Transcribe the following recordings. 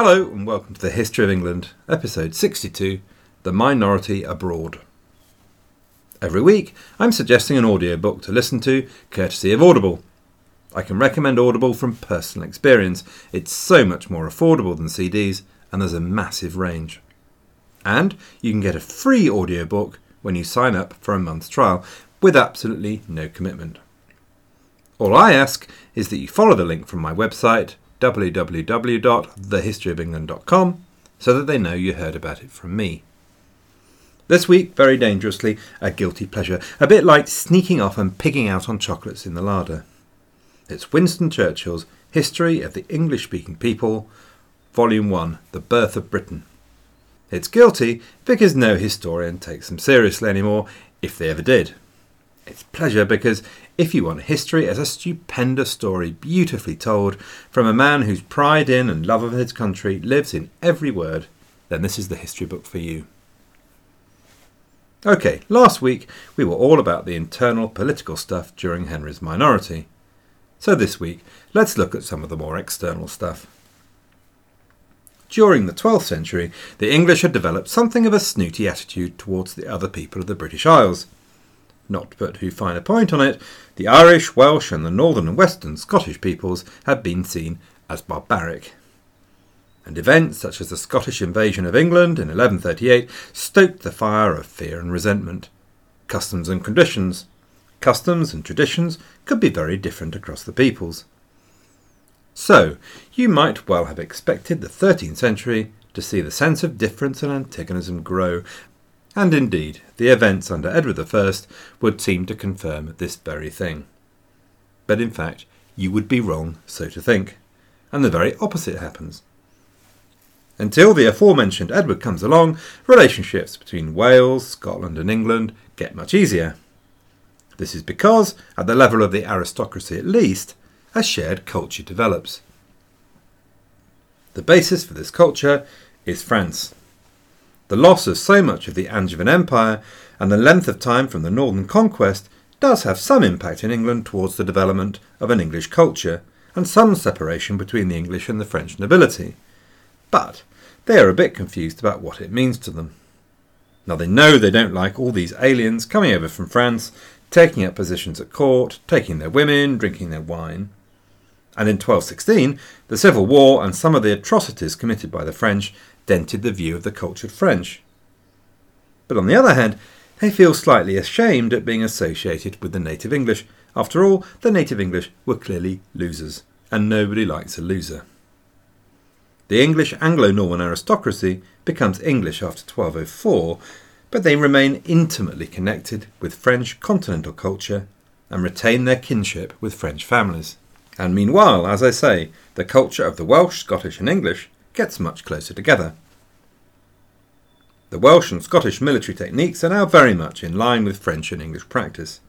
Hello, and welcome to the History of England, episode 62 The Minority Abroad. Every week, I'm suggesting an audiobook to listen to, courtesy of Audible. I can recommend Audible from personal experience. It's so much more affordable than CDs, and there's a massive range. And you can get a free audiobook when you sign up for a month's trial with absolutely no commitment. All I ask is that you follow the link from my website, www.thehistoryofengland.com, so that they know you heard about it from me. This week, very dangerously, a guilty pleasure, a bit like sneaking off and pigging out on chocolates in the larder. It's Winston Churchill's History of the English Speaking People, Volume 1 The Birth of Britain. It's guilty because no historian takes them seriously anymore, if they ever did. It's pleasure because if you want history as a stupendous story, beautifully told, from a man whose pride in and love of his country lives in every word, then this is the history book for you. Okay, last week we were all about the internal political stuff during Henry's minority. So this week, let's look at some of the more external stuff. During the 12th century, the English had developed something of a snooty attitude towards the other people of the British Isles. Not put too fine a point on it, the Irish, Welsh, and the northern and western Scottish peoples had been seen as barbaric. And events such as the Scottish invasion of England in 1138 stoked the fire of fear and resentment. Customs and conditions, customs and traditions could be very different across the peoples. So, you might well have expected the 13th century to see the sense of difference and antagonism grow, and indeed, the events under Edward I would seem to confirm this very thing. But in fact, you would be wrong so to think, and the very opposite happens. Until the aforementioned Edward comes along, relationships between Wales, Scotland, and England get much easier. This is because, at the level of the aristocracy at least, a shared culture develops. The basis for this culture is France. The loss of so much of the Angevin Empire and the length of time from the Norman Conquest does have some impact in England towards the development of an English culture and some separation between the English and the French nobility. But they are a bit confused about what it means to them. Now they know they don't like all these aliens coming over from France taking up positions at court, taking their women, drinking their wine. And in 1216, the Civil War and some of the atrocities committed by the French dented the view of the cultured French. But on the other hand, they feel slightly ashamed at being associated with the native English. After all, the native English were clearly losers, and nobody likes a loser. The English Anglo Norman aristocracy becomes English after 1204 but they remain intimately connected with French continental culture and retain their kinship with French families. And meanwhile, as I say, the culture of the Welsh, Scottish, and English gets much closer together. The Welsh and Scottish military techniques are now very much in line with French and English practice.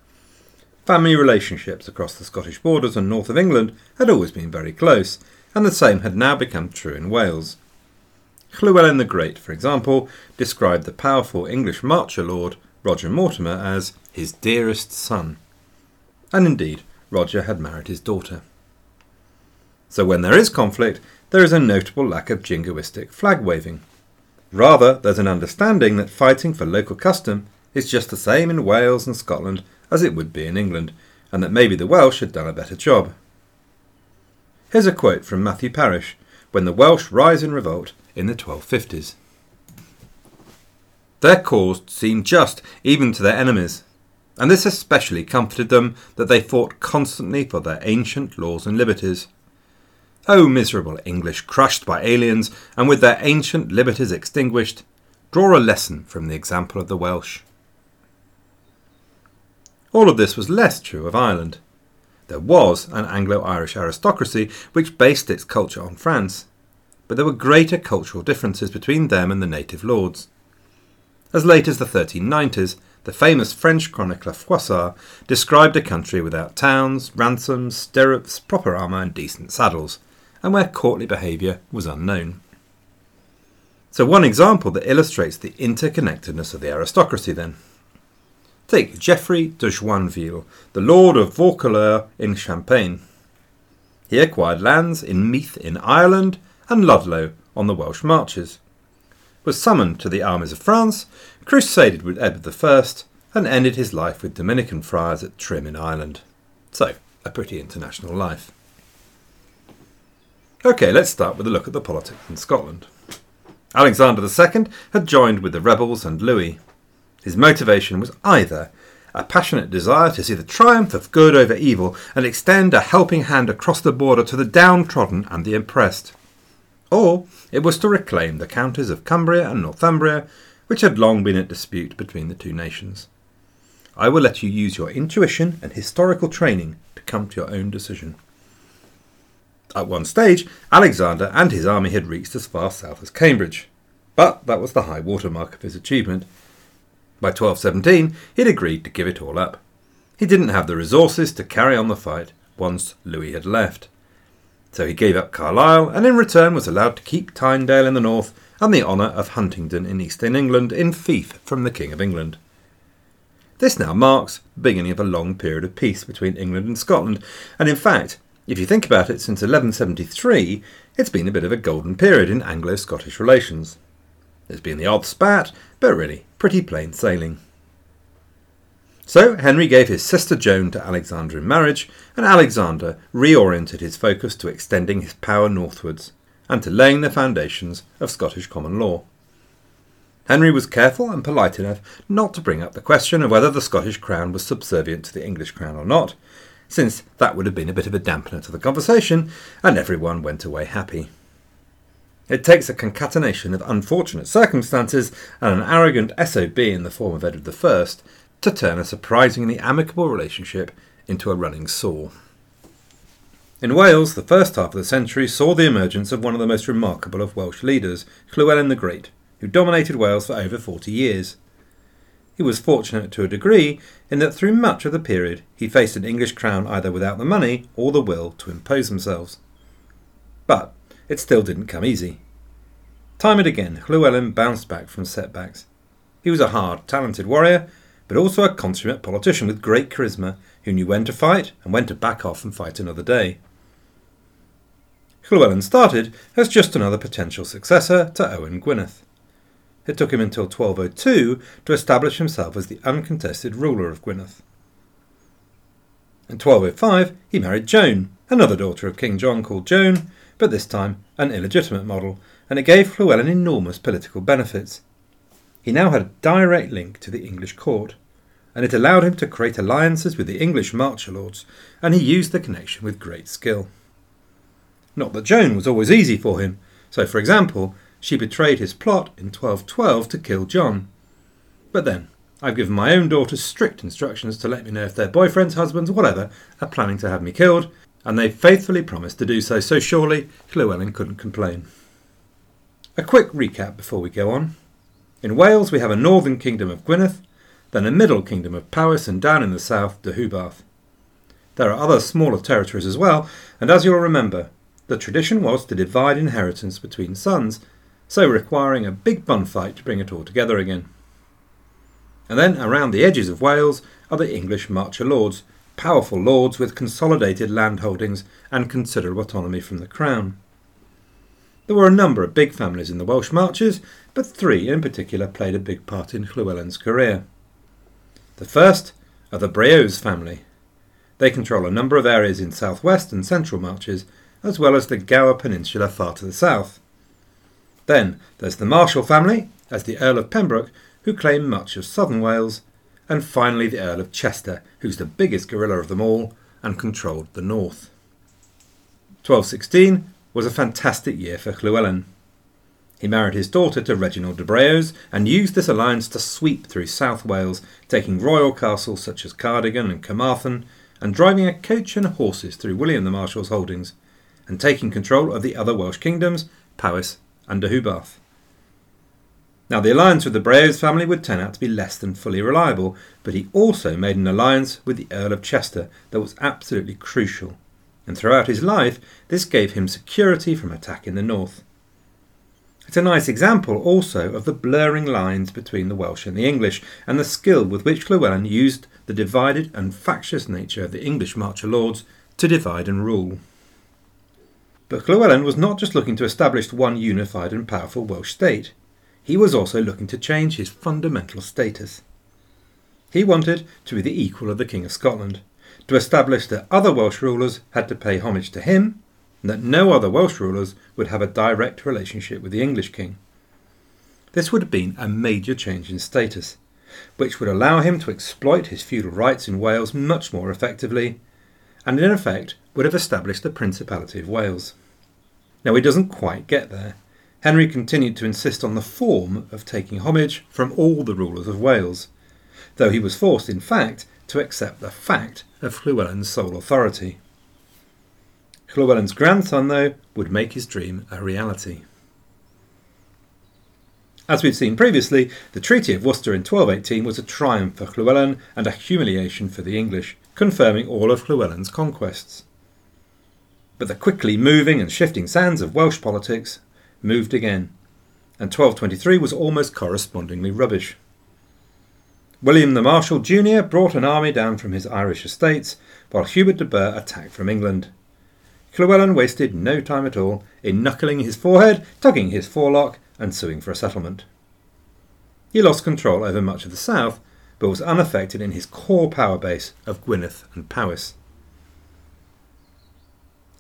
Family relationships across the Scottish borders and north of England had always been very close, and the same had now become true in Wales. Llywelyn the Great, for example, described the powerful English marcher lord Roger Mortimer as his dearest son. And indeed, Roger had married his daughter. So when there is conflict, there is a notable lack of jingoistic flag waving. Rather, there's an understanding that fighting for local custom is just the same in Wales and Scotland as it would be in England, and that maybe the Welsh had done a better job. Here's a quote from Matthew Paris when the Welsh rise in revolt in the 1250s. Their cause seemed just even to their enemies, and this especially comforted them that they fought constantly for their ancient laws and liberties. O miserable English crushed by aliens and with their ancient liberties extinguished, draw a lesson from the example of the Welsh. All of this was less true of Ireland. There was an Anglo Irish aristocracy which based its culture on France, but there were greater cultural differences between them and the native lords. As late as the 1390s, the famous French chronicler Froissart described a country without towns, ransoms, stirrups, proper armour, and decent saddles, and where courtly behaviour was unknown. So, one example that illustrates the interconnectedness of the aristocracy, then. Take Geoffrey de Joinville, the lord of Vaucouleurs in Champagne. He acquired lands in Meath in Ireland and Ludlow on the Welsh marches, was summoned to the armies of France, crusaded with Edward I, and ended his life with Dominican friars at Trim in Ireland. So, a pretty international life. Okay, let's start with a look at the politics in Scotland. Alexander II had joined with the rebels and Louis. His motivation was either a passionate desire to see the triumph of good over evil and extend a helping hand across the border to the downtrodden and the oppressed, or it was to reclaim the counties of Cumbria and Northumbria, which had long been at dispute between the two nations. I will let you use your intuition and historical training to come to your own decision. At one stage, Alexander and his army had reached as far south as Cambridge, but that was the high water mark of his achievement. By 1217, he'd agreed to give it all up. He didn't have the resources to carry on the fight once Louis had left. So he gave up Carlisle and in return was allowed to keep Tynedale in the north and the honour of Huntingdon in eastern England in fief from the King of England. This now marks the beginning of a long period of peace between England and Scotland, and in fact, if you think about it, since 1173, it's been a bit of a golden period in Anglo Scottish relations. There's been the odd spat, but really pretty plain sailing. So Henry gave his sister Joan to Alexander in marriage, and Alexander reoriented his focus to extending his power northwards and to laying the foundations of Scottish common law. Henry was careful and polite enough not to bring up the question of whether the Scottish crown was subservient to the English crown or not, since that would have been a bit of a dampener to the conversation, and everyone went away happy. It takes a concatenation of unfortunate circumstances and an arrogant SOB in the form of Edward I to turn a surprisingly amicable relationship into a running sore. In Wales, the first half of the century saw the emergence of one of the most remarkable of Welsh leaders, Llywelyn the Great, who dominated Wales for over 40 years. He was fortunate to a degree in that through much of the period he faced an English crown either without the money or the will to impose themselves. But it still didn't come easy. Time and again, Llywelyn bounced back from setbacks. He was a hard, talented warrior, but also a consummate politician with great charisma who knew when to fight and when to back off and fight another day. Llywelyn started as just another potential successor to Owen Gwynedd. It took him until 1202 to establish himself as the uncontested ruler of Gwynedd. In 1205, he married Joan, another daughter of King John called Joan, but this time an illegitimate model, and it gave Llywelyn enormous political benefits. He now had a direct link to the English court, and it allowed him to create alliances with the English marcher lords, and he used the connection with great skill. Not that Joan was always easy for him, so for example, she betrayed his plot in 1212 to kill John. But then, I've given my own daughters strict instructions to let me know if their boyfriends, husbands, whatever, are planning to have me killed, and they've faithfully promised to do so, so surely Llywelyn couldn't complain. A quick recap before we go on. In Wales, we have a northern kingdom of Gwynedd, then a middle kingdom of Powys, and down in the south, Deheubarth. There are other smaller territories as well, and as you'll remember, the tradition was to divide inheritance between sons, so requiring a big bun fight to bring it all together again. And then around the edges of Wales are the English Marcher Lords, powerful lords with consolidated land holdings and considerable autonomy from the Crown. There were a number of big families in the Welsh Marches, but three in particular played a big part in Llywelyn's career. The first are the Braose family. They control a number of areas in southwest and central Marches, as well as the Gower Peninsula far to the south. Then there's the Marshal family, as the Earl of Pembroke, who claim much of southern Wales, and finally the Earl of Chester, who's the biggest gorilla of them all and controlled the north. 1216 was a fantastic year for Llywelyn. He married his daughter to Reginald de Braose and used this alliance to sweep through South Wales, taking royal castles such as Cardigan and Carmarthen, and driving a coach and horses through William the Marshal's holdings, and taking control of the other Welsh kingdoms, Powys and Deheubarth. Now, the alliance with the Braose family would turn out to be less than fully reliable, but he also made an alliance with the Earl of Chester that was absolutely crucial, and throughout his life, this gave him security from attack in the north. It's a nice example also of the blurring lines between the Welsh and the English, and the skill with which Llywelyn used the divided and factious nature of the English marcher lords to divide and rule. But Llywelyn was not just looking to establish one unified and powerful Welsh state, he was also looking to change his fundamental status. He wanted to be the equal of the King of Scotland, to establish that other Welsh rulers had to pay homage to him, and that no other Welsh rulers would have a direct relationship with the English king. This would have been a major change in status, which would allow him to exploit his feudal rights in Wales much more effectively, and in effect would have established the Principality of Wales. Now, he doesn't quite get there. Henry continued to insist on the form of taking homage from all the rulers of Wales, though he was forced, in fact, to accept the fact of Llywelyn's sole authority. Llywelyn's grandson, though, would make his dream a reality. As we've seen previously, the Treaty of Worcester in 1218 was a triumph for Llywelyn and a humiliation for the English, confirming all of Llywelyn's conquests. But the quickly moving and shifting sands of Welsh politics moved again, and 1223 was almost correspondingly rubbish. William the Marshal Jr. brought an army down from his Irish estates, while Hubert de Burgh attacked from England. Llywelyn wasted no time at all in knuckling his forehead, tugging his forelock, and suing for a settlement. He lost control over much of the south, but was unaffected in his core power base of Gwynedd and Powys.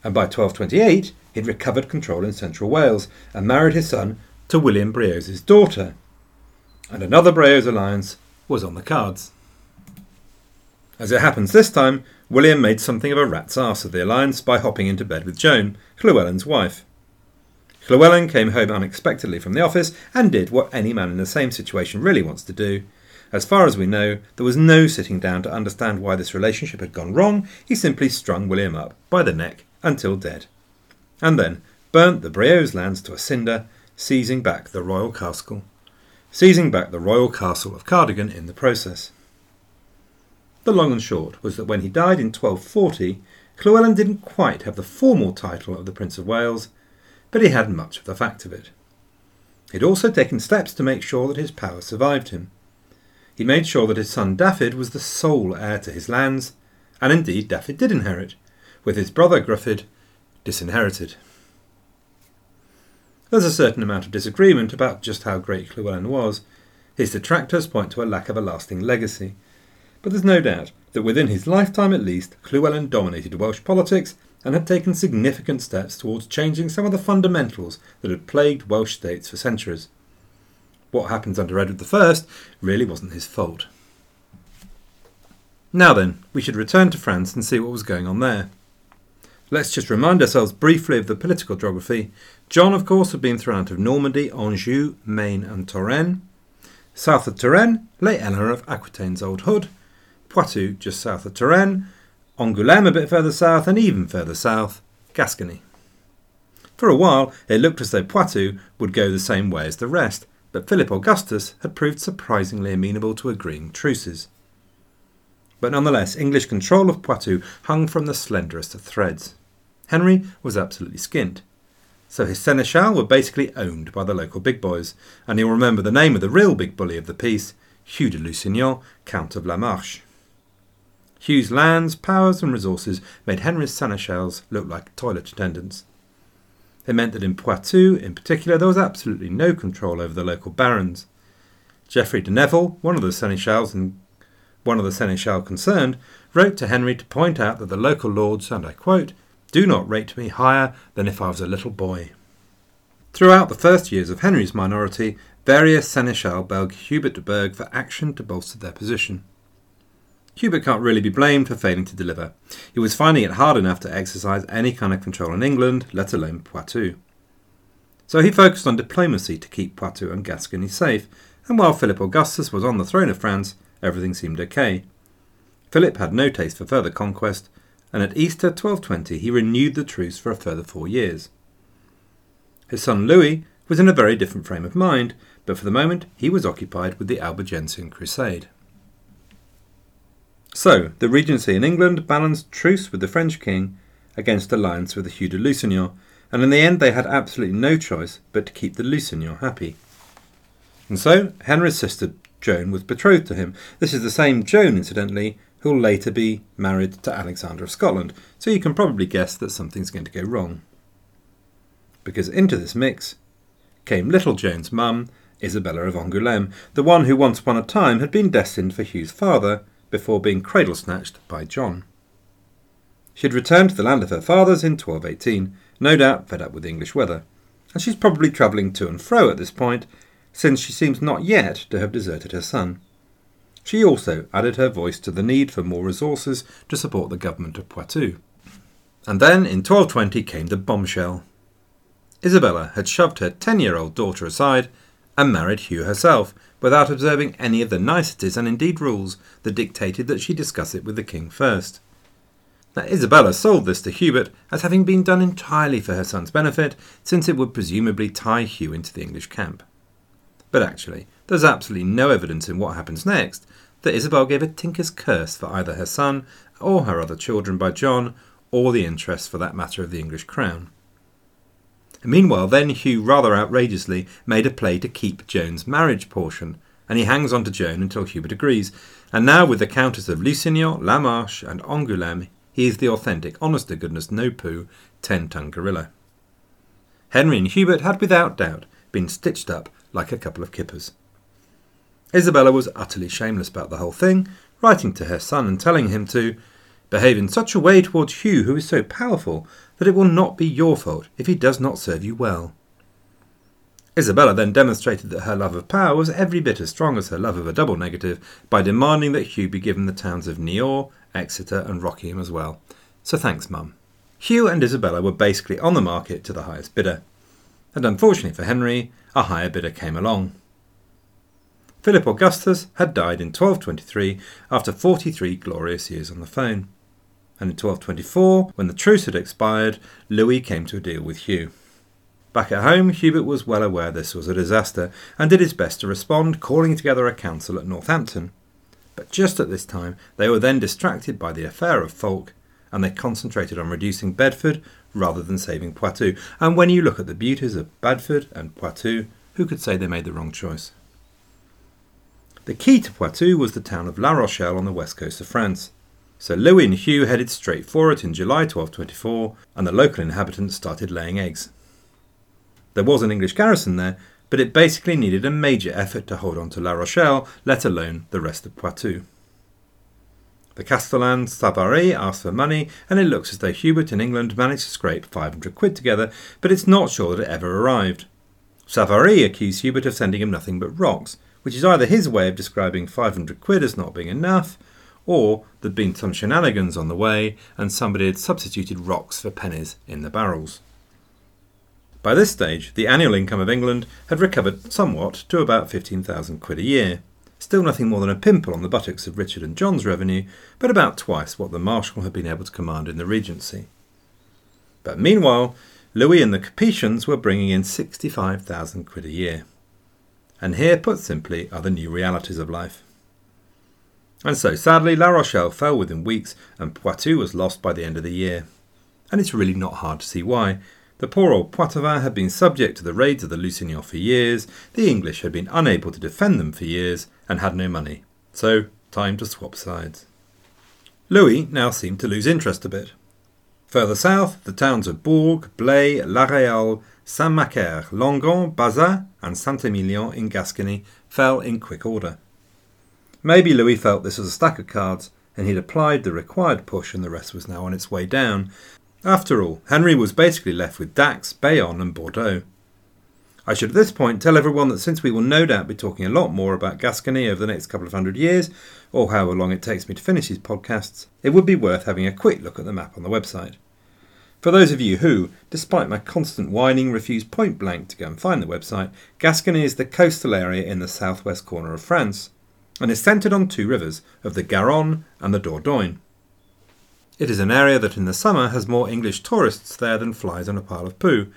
And by 1228, he'd recovered control in central Wales and married his son to William Braose's daughter. And another Braose alliance was on the cards. As it happens this time, William made something of a rat's ass of the alliance by hopping into bed with Joan, Llywelyn's wife. Llywelyn came home unexpectedly from the office and did what any man in the same situation really wants to do. As far as we know, there was no sitting down to understand why this relationship had gone wrong. He simply strung William up by the neck until dead. And then burnt the Braose lands to a cinder, seizing back the royal castle seizing back the royal castle of Cardigan in the process. The long and short was that when he died in 1240, Llywelyn didn't quite have the formal title of the Prince of Wales, but he had much of the fact of it. He'd also taken steps to make sure that his power survived him. He made sure that his son Dafydd was the sole heir to his lands, and indeed Dafydd did inherit, with his brother Gruffydd disinherited. There's a certain amount of disagreement about just how great Llywelyn was. His detractors point to a lack of a lasting legacy. But there's no doubt that within his lifetime at least, Llywelyn dominated Welsh politics and had taken significant steps towards changing some of the fundamentals that had plagued Welsh states for centuries. What happens under Edward I really wasn't his fault. Now then, we should return to France and see what was going on there. Let's just remind ourselves briefly of the political geography. John, of course, had been thrown out of Normandy, Anjou, Maine, and Touraine. South of Touraine lay Eleanor of Aquitaine's old hood, Poitou just south of Touraine, Angoulême a bit further south, and even further south, Gascony. For a while, it looked as though Poitou would go the same way as the rest, but Philip Augustus had proved surprisingly amenable to agreeing truces. But nonetheless, English control of Poitou hung from the slenderest of threads. Henry was absolutely skint. So his seneschal were basically owned by the local big boys, and you'll remember the name of the real big bully of the piece, Hugh de Lusignan, Count of La Marche. Hugh's lands, powers, and resources made Henry's seneschals look like toilet attendants. It meant that in Poitou, in particular, there was absolutely no control over the local barons. Geoffrey de Neville, one of the seneschals and one of the seneschal concerned, wrote to Henry to point out that the local lords, and I quote, do not rate me higher than if I was a little boy. Throughout the first years of Henry's minority, various seneschal begged Hubert de Burgh for action to bolster their position. Hubert can't really be blamed for failing to deliver. He was finding it hard enough to exercise any kind of control in England, let alone Poitou. So he focused on diplomacy to keep Poitou and Gascony safe, and while Philip Augustus was on the throne of France, everything seemed okay. Philip had no taste for further conquest, and at Easter 1220 he renewed the truce for a further four years. His son Louis was in a very different frame of mind, but for the moment he was occupied with the Albigensian Crusade. So, the Regency in England balanced truce with the French king against alliance with the Hugh de Lusignan, and in the end they had absolutely no choice but to keep the Lusignan happy. And so, Henry's sister Joan was betrothed to him. This is the same Joan, incidentally, who'll later be married to Alexander of Scotland, so you can probably guess that something's going to go wrong. because into this mix came little Joan's mum, Isabella of Angoulême, the one who once upon a time had been destined for Hugh's father before being cradle snatched by John. She had returned to the land of her fathers in 1218, no doubt fed up with the English weather, and she's probably travelling to and fro at this point, since she seems not yet to have deserted her son. She also added her voice to the need for more resources to support the government of Poitou. And then in 1220 came the bombshell. Isabella had shoved her ten year old daughter aside and married Hugh herself, without observing any of the niceties and indeed rules that dictated that she discuss it with the king first. Now, Isabella sold this to Hubert as having been done entirely for her son's benefit, since it would presumably tie Hugh into the English camp. But actually, there's absolutely no evidence in what happens next that Isabel gave a tinker's curse for either her son or her other children by John, or the interests for that matter of the English crown. Meanwhile, then Hugh rather outrageously made a play to keep Joan's marriage portion, and he hangs on to Joan until Hubert agrees. And now, with the Countess of Lusignan, La Marche, and Angoulême, he is the authentic, honest to goodness, no poo, ten ton gorilla. Henry and Hubert had without doubt been stitched up like a couple of kippers. Isabella was utterly shameless about the whole thing, writing to her son and telling him to behave in such a way towards Hugh, who is so powerful, that it will not be your fault if he does not serve you well. Isabella then demonstrated that her love of power was every bit as strong as her love of a double negative by demanding that Hugh be given the towns of Niort, Exeter, and Rockingham as well. So thanks, Mum. Hugh and Isabella were basically on the market to the highest bidder. And unfortunately for Henry, a higher bidder came along. Philip Augustus had died in 1223 after 43 glorious years on the throne and in 1224, when the truce had expired, Louis came to a deal with Hugh. Back at home, Hubert was well aware this was a disaster and did his best to respond, calling together a council at Northampton. But just at this time, they were then distracted by the affair of Fulk, and they concentrated on reducing Bedford rather than saving Poitou. And when you look at the beauties of Bedford and Poitou, who could say they made the wrong choice? The key to Poitou was the town of La Rochelle on the west coast of France. So Louis and Hugh headed straight for it in July 1224, and the local inhabitants started laying eggs. There was an English garrison there, but it basically needed a major effort to hold on to La Rochelle, let alone the rest of Poitou. The Castellan Savary asked for money, and it looks as though Hubert in England managed to scrape 500 quid together, but it's not sure that it ever arrived. Savary accused Hubert of sending him nothing but rocks, which is either his way of describing 500 quid as not being enough, or there'd been some shenanigans on the way and somebody had substituted rocks for pennies in the barrels. By this stage, the annual income of England had recovered somewhat to about 15,000 quid a year. Still nothing more than a pimple on the buttocks of Richard and John's revenue, but about twice what the Marshal had been able to command in the Regency. But meanwhile, Louis and the Capetians were bringing in 65,000 quid a year. And here, put simply, are the new realities of life. And so, sadly, La Rochelle fell within weeks and Poitou was lost by the end of the year. And it's really not hard to see why. The poor old Poitevins had been subject to the raids of the Lusignans for years, the English had been unable to defend them for years, and had no money. So, time to swap sides. Louis now seemed to lose interest a bit. Further south, the towns of Bourg, Blaye, La Réole, Saint-Macaire, Langon, Bazas, and Saint-Emilion in Gascony fell in quick order. Maybe Louis felt this was a stack of cards and he'd applied the required push and the rest was now on its way down. After all, Henry was basically left with Dax, Bayonne, and Bordeaux. I should at this point tell everyone that since we will no doubt be talking a lot more about Gascony over the next couple of hundred years, or however long it takes me to finish these podcasts, it would be worth having a quick look at the map on the website. For those of you who, despite my constant whining, refuse point blank to go and find the website, Gascony is the coastal area in the southwest corner of France and is centred on two rivers of the Garonne and the Dordogne. It is an area that in the summer has more English tourists there than flies on a pile of poo.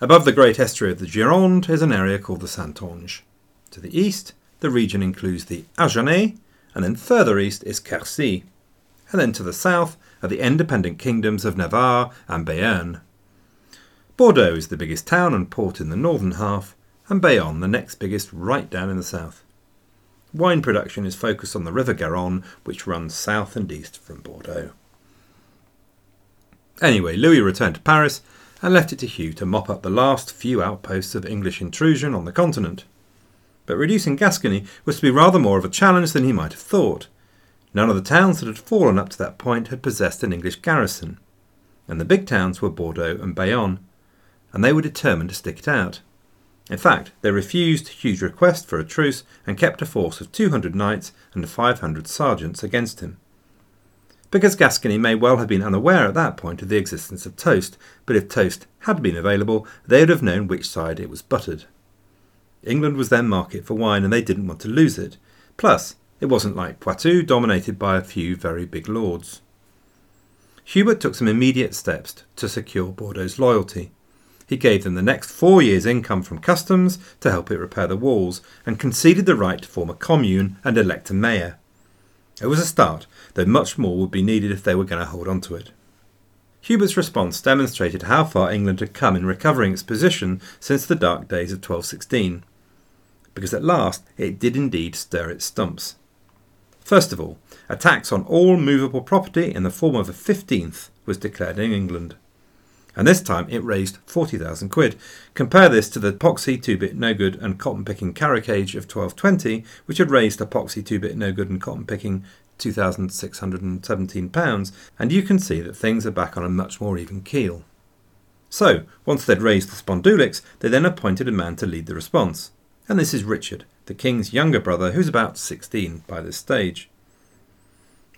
Above the great estuary of the Gironde is an area called the Saintonge. To the east, the region includes the Agenais, and then further east is Quercy, and then to the south are the independent kingdoms of Navarre and Béarn. Bordeaux is the biggest town and port in the northern half, and Bayonne the next biggest right down in the south. Wine production is focused on the River Garonne, which runs south and east from Bordeaux. Anyway, Louis returned to Paris and left it to Hugh to mop up the last few outposts of English intrusion on the continent. But reducing Gascony was to be rather more of a challenge than he might have thought. None of the towns that had fallen up to that point had possessed an English garrison, and the big towns were Bordeaux and Bayonne, and they were determined to stick it out. In fact, they refused Hugh's request for a truce and kept a force of 200 knights and 500 sergeants against him. Because Gascony may well have been unaware at that point of the existence of toast, but if toast had been available, they would have known which side it was buttered. England was their market for wine and they didn't want to lose it. Plus, it wasn't like Poitou, dominated by a few very big lords. Hubert took some immediate steps to secure Bordeaux's loyalty. He gave them the next four years' income from customs to help it repair the walls, and conceded the right to form a commune and elect a mayor. It was a start, though much more would be needed if they were going to hold on to it. Hubert's response demonstrated how far England had come in recovering its position since the dark days of 1216, because at last it did indeed stir its stumps. First of all, a tax on all movable property in the form of a fifteenth was declared in England and this time it raised 40,000 quid. Compare this to the Poxy 2-bit no good and cotton picking carucage of 1220, which had raised a Poxy 2-bit no good and cotton picking 2,617 pounds, and you can see that things are back on a much more even keel. So, once they'd raised the Spondulics, they then appointed a man to lead the response, and this is Richard, the king's younger brother, who's about 16 by this stage.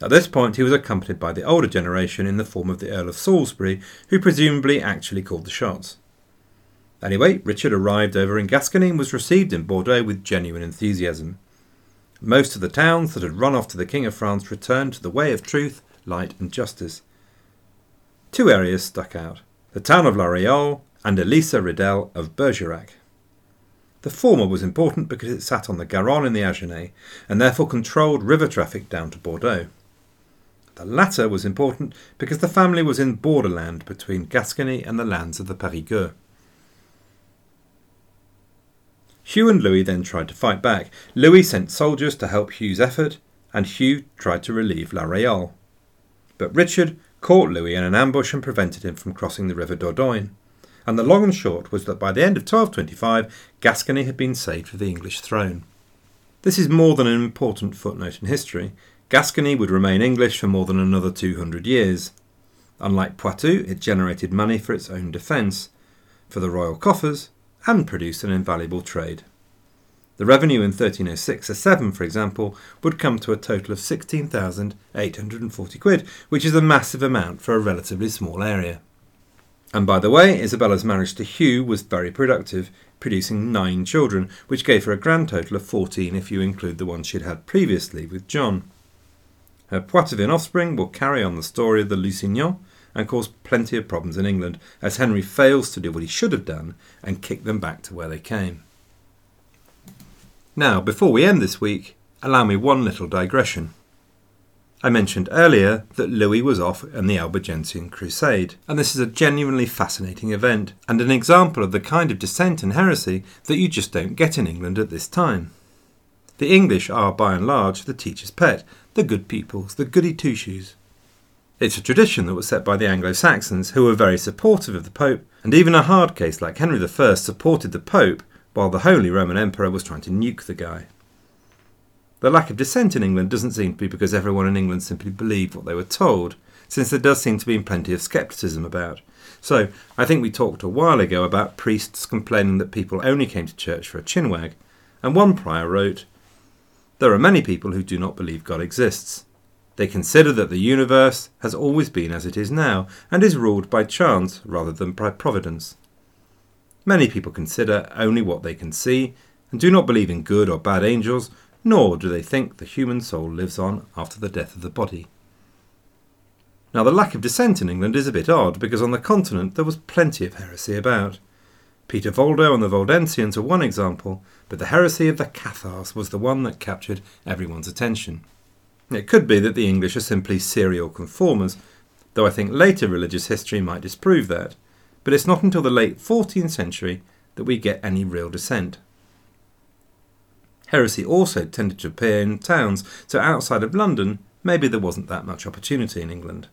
At this point, he was accompanied by the older generation in the form of the Earl of Salisbury, who presumably actually called the shots. Anyway, Richard arrived over in Gascony and was received in Bordeaux with genuine enthusiasm. Most of the towns that had run off to the King of France returned to the way of truth, light, and justice. Two areas stuck out the town of La Réole and Elisa Ridel of Bergerac. The former was important because it sat on the Garonne in the Agenais and therefore controlled river traffic down to Bordeaux. The latter was important because the family was in borderland between Gascony and the lands of the Perigueux. Hugh and Louis then tried to fight back. Louis sent soldiers to help Hugh's effort, and Hugh tried to relieve La Réole. But Richard caught Louis in an ambush and prevented him from crossing the river Dordogne. And the long and short was that by the end of 1225, Gascony had been saved for the English throne. This is more than an important footnote in history. Gascony would remain English for more than another 200 years. Unlike Poitou, it generated money for its own defence, for the royal coffers, and produced an invaluable trade. The revenue in 1306 a 7, for example, would come to a total of 16,840 quid, which is a massive amount for a relatively small area. And by the way, Isabella's marriage to Hugh was very productive, producing nine children, which gave her a grand total of 14 if you include the ones she'd had previously with John. Her Poitevin offspring will carry on the story of the Lusignans and cause plenty of problems in England, as Henry fails to do what he should have done and kick them back to where they came. Now, before we end this week, allow me one little digression. I mentioned earlier that Louis was off in the Albigensian Crusade, and this is a genuinely fascinating event and an example of the kind of dissent and heresy that you just don't get in England at this time. The English are, by and large, the teacher's pet, the good peoples, the goody two shoes. It's a tradition that was set by the Anglo Saxons, who were very supportive of the Pope, and even a hard case like Henry I supported the Pope while the Holy Roman Emperor was trying to nuke the guy. The lack of dissent in England doesn't seem to be because everyone in England simply believed what they were told, since there does seem to be plenty of scepticism about. So, I think we talked a while ago about priests complaining that people only came to church for a chinwag, and one prior wrote, there are many people who do not believe God exists. They consider that the universe has always been as it is now and is ruled by chance rather than by providence. Many people consider only what they can see and do not believe in good or bad angels, nor do they think the human soul lives on after the death of the body. Now, the lack of dissent in England is a bit odd because on the continent there was plenty of heresy about. Peter Valdo and the Waldensians are one example, but the heresy of the Cathars was the one that captured everyone's attention. It could be that the English are simply serial conformers, though I think later religious history might disprove that, but it's not until the late 14th century that we get any real dissent. Heresy also tended to appear in towns, so outside of London, maybe there wasn't that much opportunity in England.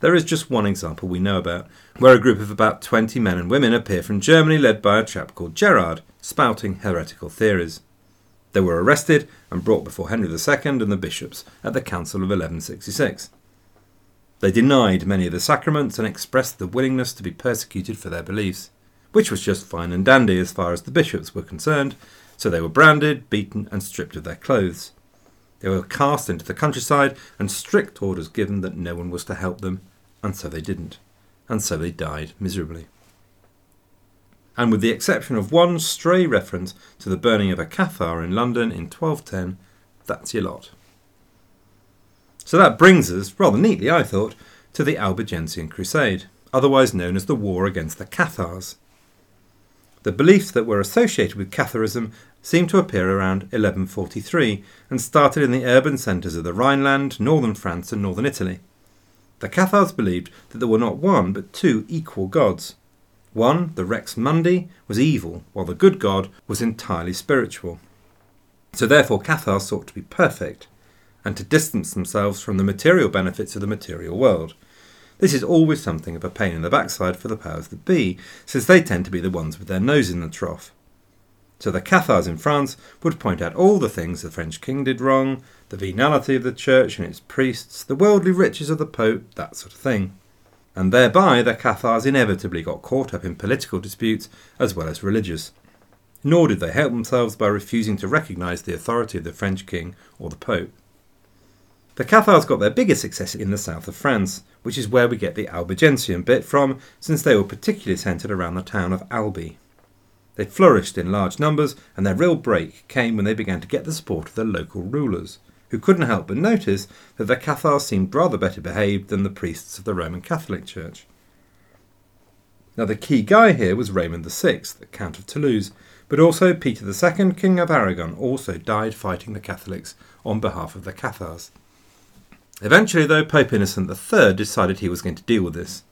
There is just one example we know about, where a group of about 20 men and women appear from Germany led by a chap called Gerard, spouting heretical theories. They were arrested and brought before Henry II and the bishops at the Council of 1166. They denied many of the sacraments and expressed the willingness to be persecuted for their beliefs, which was just fine and dandy as far as the bishops were concerned, so they were branded, beaten, and stripped of their clothes. They were cast into the countryside and strict orders given that no one was to help them, and so they didn't, and so they died miserably. And with the exception of one stray reference to the burning of a cathar in London in 1210, that's your lot. So that brings us, rather neatly I thought, to the Albigensian Crusade, otherwise known as the War against the Cathars. The beliefs that were associated with Catharism seem to appear around 1143 and started in the urban centres of the Rhineland, northern France, and northern Italy. The Cathars believed that there were not one but two equal gods. One, the Rex Mundi, was evil, while the good god was entirely spiritual. So therefore Cathars sought to be perfect, and to distance themselves from the material benefits of the material world. This is always something of a pain in the backside for the powers that be, since they tend to be the ones with their nose in the trough. So the Cathars in France would point out all the things the French king did wrong, the venality of the church and its priests, the worldly riches of the Pope, that sort of thing. And thereby the Cathars inevitably got caught up in political disputes as well as religious. Nor did they help themselves by refusing to recognise the authority of the French king or the Pope. The Cathars got their biggest success in the south of France, which is where we get the Albigensian bit from, since they were particularly centred around the town of Albi. They flourished in large numbers, and their real break came when they began to get the support of the local rulers, who couldn't help but notice that the Cathars seemed rather better behaved than the priests of the Roman Catholic Church. Now, the key guy here was Raymond VI, the Count of Toulouse, but also Peter II, King of Aragon, also died fighting the Catholics on behalf of the Cathars. Eventually, though, Pope Innocent III decided he was going to deal with this.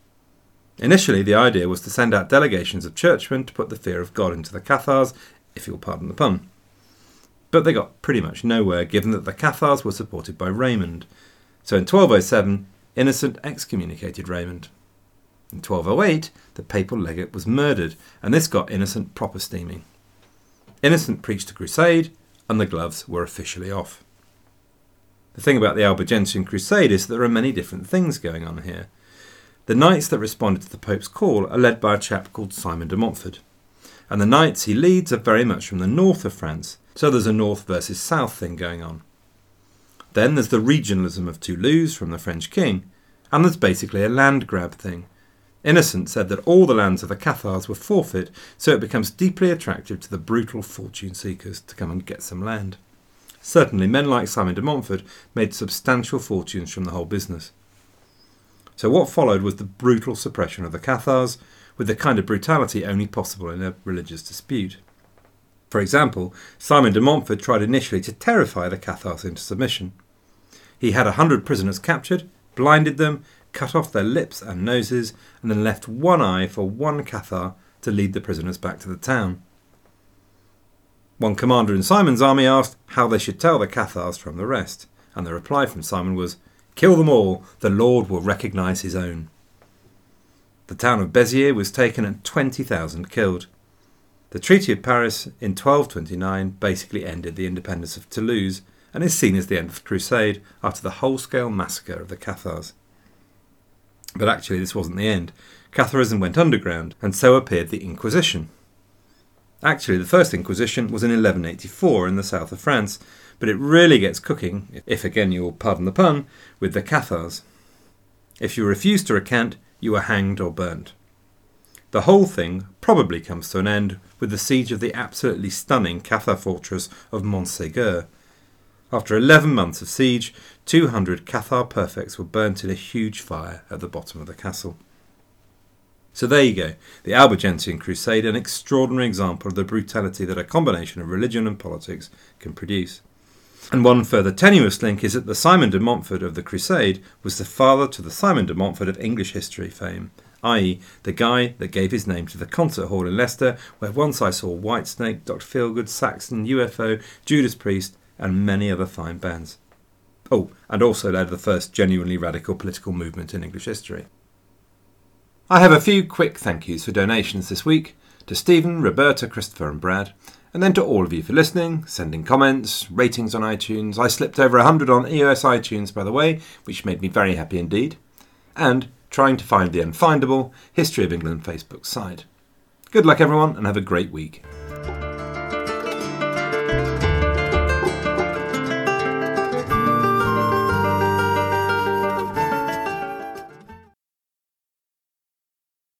Initially, the idea was to send out delegations of churchmen to put the fear of God into the Cathars, if you'll pardon the pun. But they got pretty much nowhere, given that the Cathars were supported by Raymond. So in 1207, Innocent excommunicated Raymond. In 1208, the papal legate was murdered, and this got Innocent proper steaming. Innocent preached a crusade, and the gloves were officially off. The thing about the Albigensian Crusade is that there are many different things going on here. The knights that responded to the Pope's call are led by a chap called Simon de Montfort, and the knights he leads are very much from the north of France, so there's a north versus south thing going on. Then there's the regionalism of Toulouse from the French king, and there's basically a land grab thing. Innocent said that all the lands of the Cathars were forfeit, so it becomes deeply attractive to the brutal fortune seekers to come and get some land. Certainly, men like Simon de Montfort made substantial fortunes from the whole business. So, what followed was the brutal suppression of the Cathars, with the kind of brutality only possible in a religious dispute. For example, Simon de Montfort tried initially to terrify the Cathars into submission. He had a hundred prisoners captured, blinded them, cut off their lips and noses, and then left one eye for one Cathar to lead the prisoners back to the town. One commander in Simon's army asked how they should tell the Cathars from the rest, and the reply from Simon was, Kill them all, the Lord will recognise his own. The town of Béziers was taken and 20,000 killed. The Treaty of Paris in 1229 basically ended the independence of Toulouse and is seen as the end of the Crusade after the whole scale massacre of the Cathars. But actually, this wasn't the end. Catharism went underground, and so appeared the Inquisition, Actually, the first Inquisition was in 1184 in the south of France, but it really gets cooking, if again you'll pardon the pun, with the Cathars. If you refused to recant, you were hanged or burnt. The whole thing probably comes to an end with the siege of the absolutely stunning Cathar fortress of Montségur. After 11 months of siege, 200 Cathar perfects were burnt in a huge fire at the bottom of the castle. So there you go, the Albigensian Crusade, an extraordinary example of the brutality that a combination of religion and politics can produce. And one further tenuous link is that the Simon de Montfort of the Crusade was the father to the Simon de Montfort of English history fame, i.e., the guy that gave his name to the concert hall in Leicester, where once I saw Whitesnake, Dr. Feelgood, Saxon, UFO, Judas Priest, and many other fine bands. Oh, and also led the first genuinely radical political movement in English history. I have a few quick thank yous for donations this week to Stephen, Roberta, Christopher, and Brad, and then to all of you for listening, sending comments, ratings on iTunes. I slipped over 100 on EOS iTunes, by the way, which made me very happy indeed, and trying to find the unfindable History of England Facebook site. Good luck, everyone, and have a great week.